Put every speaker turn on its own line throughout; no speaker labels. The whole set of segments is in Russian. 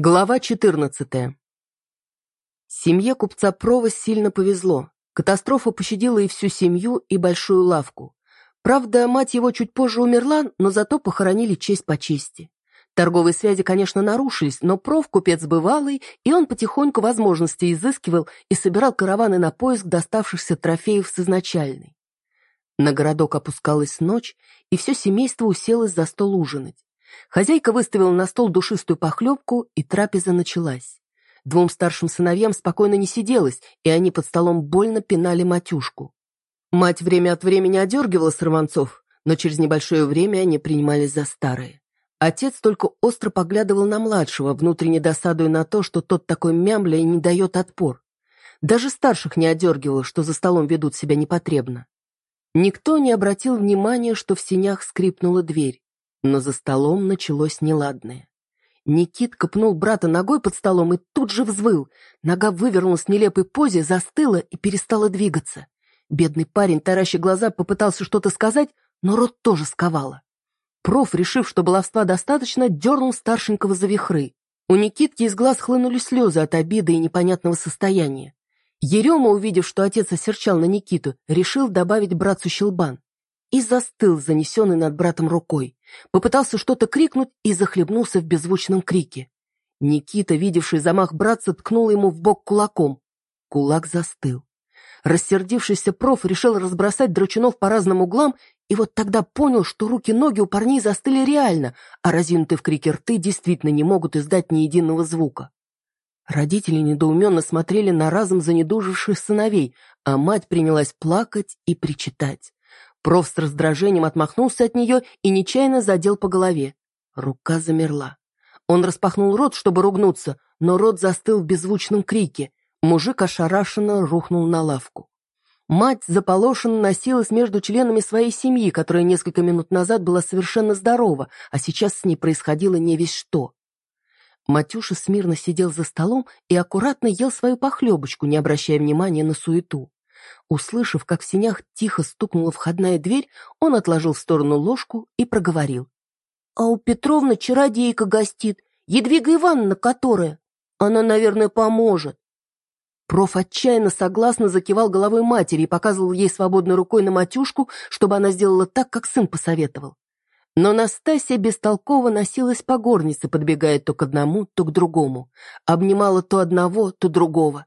Глава 14. Семье купца Прова сильно повезло. Катастрофа пощадила и всю семью, и большую лавку. Правда, мать его чуть позже умерла, но зато похоронили честь по чести. Торговые связи, конечно, нарушились, но Пров купец бывалый, и он потихоньку возможности изыскивал и собирал караваны на поиск доставшихся трофеев с изначальной. На городок опускалась ночь, и все семейство уселось за стол ужинать. Хозяйка выставила на стол душистую похлебку, и трапеза началась. Двум старшим сыновьям спокойно не сиделось, и они под столом больно пинали матюшку. Мать время от времени одергивала сорванцов, но через небольшое время они принимались за старые. Отец только остро поглядывал на младшего, внутренне досадуя на то, что тот такой мямля и не дает отпор. Даже старших не одергивал, что за столом ведут себя непотребно. Никто не обратил внимания, что в сенях скрипнула дверь. Но за столом началось неладное. Никит копнул брата ногой под столом и тут же взвыл. Нога вывернулась в нелепой позе, застыла и перестала двигаться. Бедный парень, тараща глаза, попытался что-то сказать, но рот тоже сковало. Проф, решив, что баловства достаточно, дернул старшенького за вихры. У Никитки из глаз хлынули слезы от обиды и непонятного состояния. Ерема, увидев, что отец осерчал на Никиту, решил добавить братцу щелбан и застыл, занесенный над братом рукой. Попытался что-то крикнуть и захлебнулся в беззвучном крике. Никита, видевший замах братца, ткнул ему в бок кулаком. Кулак застыл. Рассердившийся проф решил разбросать драчунов по разным углам, и вот тогда понял, что руки-ноги у парней застыли реально, а разинутые в крике рты действительно не могут издать ни единого звука. Родители недоуменно смотрели на разом занедуживших сыновей, а мать принялась плакать и причитать. Проф с раздражением отмахнулся от нее и нечаянно задел по голове. Рука замерла. Он распахнул рот, чтобы ругнуться, но рот застыл в беззвучном крике. Мужик ошарашенно рухнул на лавку. Мать заполошенно носилась между членами своей семьи, которая несколько минут назад была совершенно здорова, а сейчас с ней происходило не весь что. Матюша смирно сидел за столом и аккуратно ел свою похлебочку, не обращая внимания на суету. Услышав, как в синях тихо стукнула входная дверь, он отложил в сторону ложку и проговорил. «А у Петровны чародейка гостит, Едвига Ивановна которая. Она, наверное, поможет». Проф отчаянно согласно закивал головой матери и показывал ей свободной рукой на матюшку, чтобы она сделала так, как сын посоветовал. Но Настасья бестолково носилась по горнице, подбегая то к одному, то к другому. Обнимала то одного, то другого.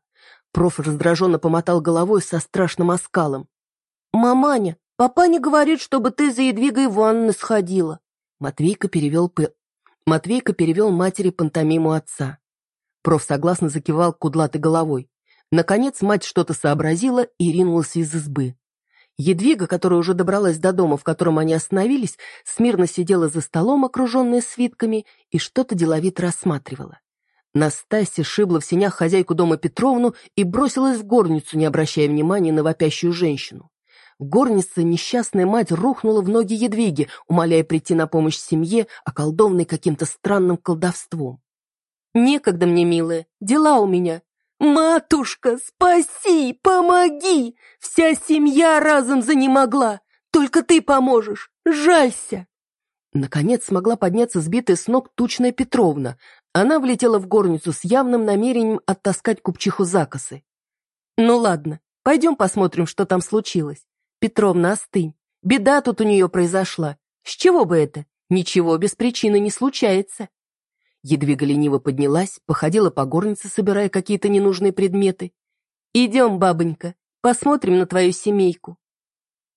Проф раздраженно помотал головой со страшным оскалом. «Маманя, папа не говорит, чтобы ты за Едвигой Ивановной сходила». Матвейка перевел, п... Матвейка перевел матери пантомиму отца. Проф согласно закивал кудлатой головой. Наконец мать что-то сообразила и ринулась из избы. Едвига, которая уже добралась до дома, в котором они остановились, смирно сидела за столом, окруженная свитками, и что-то деловито рассматривала. Настасья шибла в сенях хозяйку дома Петровну и бросилась в горницу, не обращая внимания на вопящую женщину. В горнице несчастная мать рухнула в ноги Едвиги, умоляя прийти на помощь семье, околдованной каким-то странным колдовством. «Некогда мне, милая, дела у меня. Матушка, спаси, помоги! Вся семья разом занемогла. Только ты поможешь, жалься!» Наконец смогла подняться сбитая с ног тучная Петровна. Она влетела в горницу с явным намерением оттаскать купчиху закосы. «Ну ладно, пойдем посмотрим, что там случилось. Петровна, остынь. Беда тут у нее произошла. С чего бы это? Ничего без причины не случается». Едвига лениво поднялась, походила по горнице, собирая какие-то ненужные предметы. «Идем, бабонька, посмотрим на твою семейку».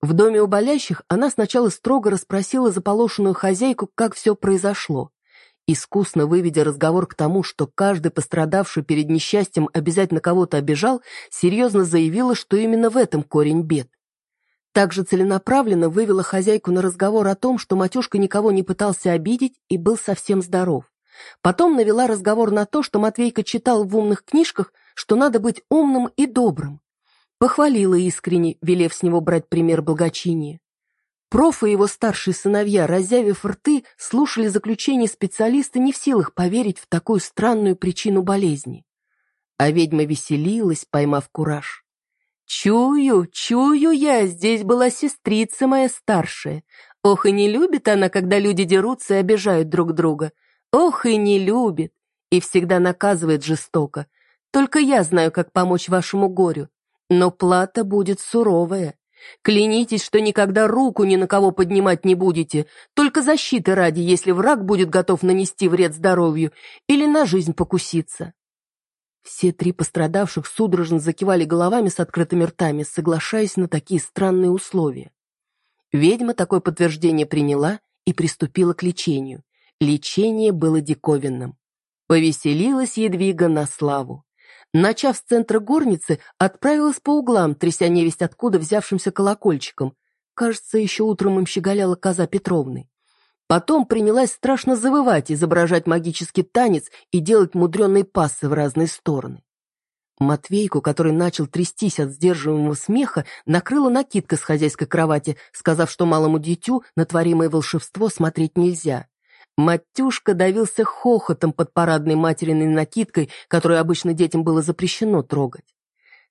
В доме у болящих она сначала строго расспросила заполошенную хозяйку, как все произошло. Искусно выведя разговор к тому, что каждый пострадавший перед несчастьем обязательно кого-то обижал, серьезно заявила, что именно в этом корень бед. Также целенаправленно вывела хозяйку на разговор о том, что Матюшка никого не пытался обидеть и был совсем здоров. Потом навела разговор на то, что Матвейка читал в умных книжках, что надо быть умным и добрым. Похвалила искренне, велев с него брать пример благочиния. Проф и его старшие сыновья, разъявив рты, слушали заключение специалиста не в силах поверить в такую странную причину болезни. А ведьма веселилась, поймав кураж. «Чую, чую я, здесь была сестрица моя старшая. Ох, и не любит она, когда люди дерутся и обижают друг друга. Ох, и не любит. и всегда наказывает жестоко. Только я знаю, как помочь вашему горю. Но плата будет суровая. Клянитесь, что никогда руку ни на кого поднимать не будете, только защиты ради, если враг будет готов нанести вред здоровью или на жизнь покуситься. Все три пострадавших судорожно закивали головами с открытыми ртами, соглашаясь на такие странные условия. Ведьма такое подтверждение приняла и приступила к лечению. Лечение было диковинным. Повеселилась Едвига на славу. Начав с центра горницы, отправилась по углам, тряся невесть откуда взявшимся колокольчиком. Кажется, еще утром им щеголяла коза Петровны. Потом принялась страшно завывать, изображать магический танец и делать мудреные пассы в разные стороны. Матвейку, который начал трястись от сдерживаемого смеха, накрыла накидка с хозяйской кровати, сказав, что малому дитю на творимое волшебство смотреть нельзя. Матюшка давился хохотом под парадной материной накидкой, которую обычно детям было запрещено трогать.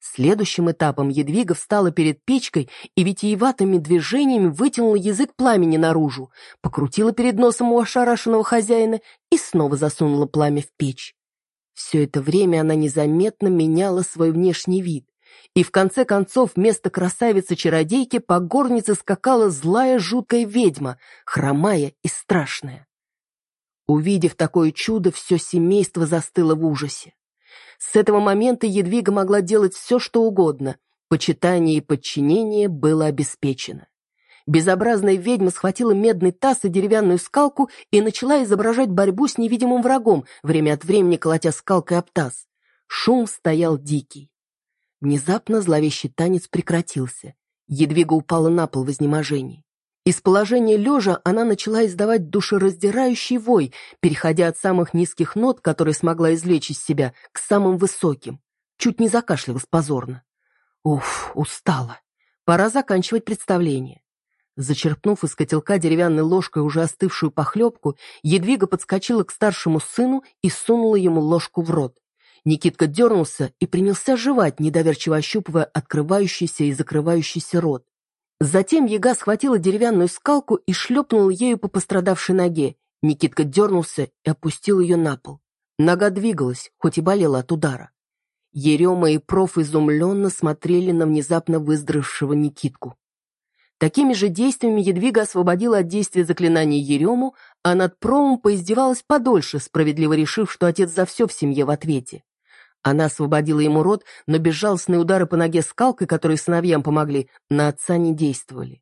Следующим этапом Едвига встала перед печкой и витиеватыми движениями вытянула язык пламени наружу, покрутила перед носом у ошарашенного хозяина и снова засунула пламя в печь. Все это время она незаметно меняла свой внешний вид. И в конце концов вместо красавицы-чародейки по горнице скакала злая жуткая ведьма, хромая и страшная. Увидев такое чудо, все семейство застыло в ужасе. С этого момента Едвига могла делать все, что угодно. Почитание и подчинение было обеспечено. Безобразная ведьма схватила медный таз и деревянную скалку и начала изображать борьбу с невидимым врагом, время от времени колотя скалкой об таз. Шум стоял дикий. Внезапно зловещий танец прекратился. Едвига упала на пол в изнеможении. Из положения лежа она начала издавать душераздирающий вой, переходя от самых низких нот, которые смогла извлечь из себя, к самым высоким. Чуть не закашлялась позорно. Уф, устала. Пора заканчивать представление. Зачерпнув из котелка деревянной ложкой уже остывшую похлебку, Едвига подскочила к старшему сыну и сунула ему ложку в рот. Никитка дернулся и принялся жевать, недоверчиво ощупывая открывающийся и закрывающийся рот. Затем яга схватила деревянную скалку и шлепнула ею по пострадавшей ноге. Никитка дернулся и опустил ее на пол. Нога двигалась, хоть и болела от удара. Ерема и проф изумленно смотрели на внезапно выздоровевшего Никитку. Такими же действиями Едвига освободила от действия заклинания Ерему, а над промом поиздевалась подольше, справедливо решив, что отец за все в семье в ответе. Она освободила ему рот, но безжалостные удары по ноге скалкой, которые сыновьям помогли, на отца не действовали.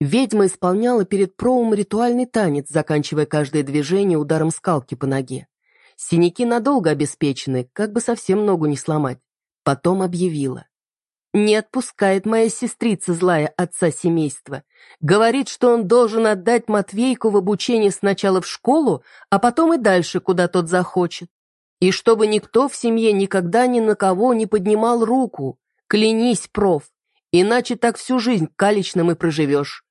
Ведьма исполняла перед проумом ритуальный танец, заканчивая каждое движение ударом скалки по ноге. Синяки надолго обеспечены, как бы совсем ногу не сломать. Потом объявила. «Не отпускает моя сестрица злая отца семейства. Говорит, что он должен отдать Матвейку в обучение сначала в школу, а потом и дальше, куда тот захочет. И чтобы никто в семье никогда ни на кого не поднимал руку. Клянись, проф, иначе так всю жизнь калечным и проживешь.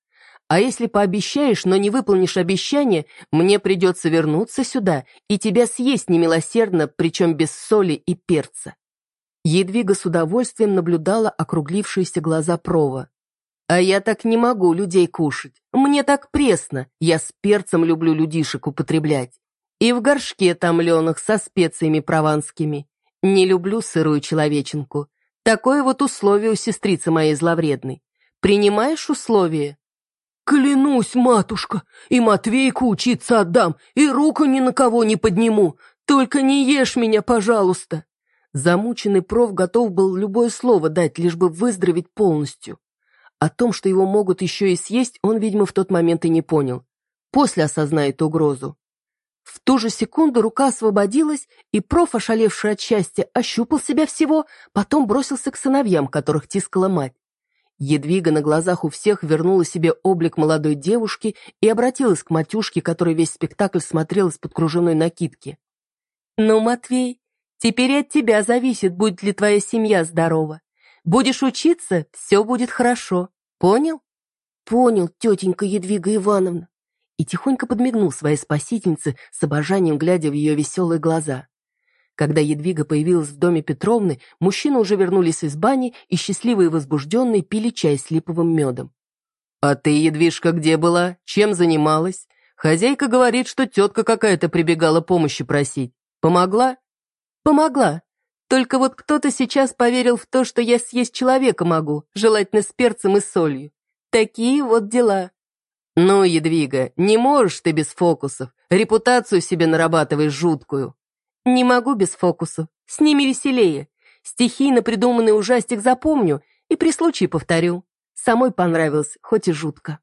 А если пообещаешь, но не выполнишь обещание, мне придется вернуться сюда и тебя съесть немилосердно, причем без соли и перца». Едвига с удовольствием наблюдала округлившиеся глаза Прова. «А я так не могу людей кушать. Мне так пресно. Я с перцем люблю людишек употреблять. И в горшке томленых со специями прованскими. Не люблю сырую человеченку. Такое вот условие у сестрицы моей зловредной. Принимаешь условие? Клянусь, матушка, и Матвейку учиться отдам, и руку ни на кого не подниму. Только не ешь меня, пожалуйста. Замученный проф готов был любое слово дать, лишь бы выздороветь полностью. О том, что его могут еще и съесть, он, видимо, в тот момент и не понял. После осознает угрозу. В ту же секунду рука освободилась, и проф, ошалевший от счастья, ощупал себя всего, потом бросился к сыновьям, которых тискала мать. Едвига на глазах у всех вернула себе облик молодой девушки и обратилась к матюшке, которая весь спектакль смотрел из-под кружевной накидки. «Ну, Матвей, теперь от тебя зависит, будет ли твоя семья здорова. Будешь учиться, все будет хорошо. Понял?» «Понял, тетенька Едвига Ивановна», и тихонько подмигнул своей спасительнице с обожанием, глядя в ее веселые глаза. Когда Едвига появилась в доме Петровны, мужчины уже вернулись из бани и счастливые и возбужденные пили чай с липовым медом. «А ты, Едвижка, где была? Чем занималась? Хозяйка говорит, что тетка какая-то прибегала помощи просить. Помогла? Помогла. Только вот кто-то сейчас поверил в то, что я съесть человека могу, желательно с перцем и солью. Такие вот дела. Ну, Едвига, не можешь ты без фокусов. Репутацию себе нарабатываешь жуткую. Не могу без фокусов. С ними веселее. Стихийно придуманный ужастик запомню и при случае повторю. Самой понравилось, хоть и жутко.